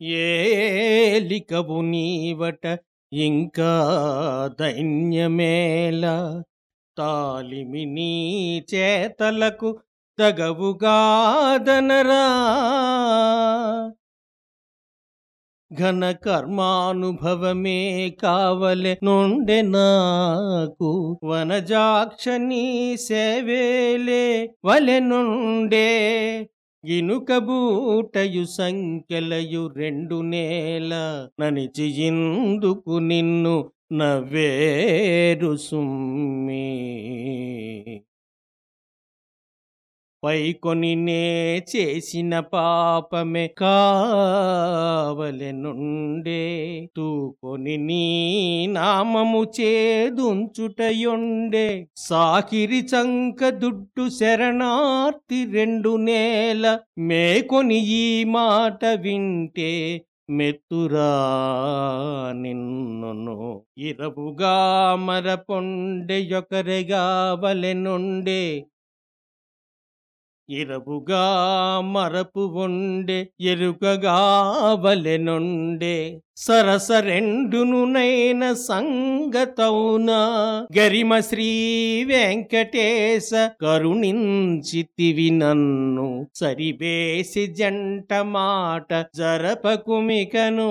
ఏలికవు నీవట ఇంకా దైన్యమేళ తాలిమి నీ చేతలకు తగవుగాదనరా ఘన కర్మానుభవమే కావలె నుండె నాకు. వనజాక్ష నీ సేవేలే వలె నుండే ఇనుకబూటయు సంఖ్యలయు రెండు నేల ననిచి ఇందుకు నిన్ను నవ్వేరు సుమ్మీ. పైకొని నే చేసిన పాపమే కావలెనుండే. తూకొని నీ నామము చేదుంచుటయుండే. సాకిరి చంక దుడ్డు శరణార్తి రెండు నేల మేకొని ఈ మాట వింటే మెత్తురా నిన్నును ఇరవుగా మరపొండె యొకరెగా వలెనుండే ఇరవుగా మరపు ఉండే ఎరుకగా వలెనుండే. సరస రెండునునైన సంగతౌన గరిమ శ్రీ వెంకటేశ కరుణించితివి నన్ను. సరివేసి జంట మాట జరపకుమికను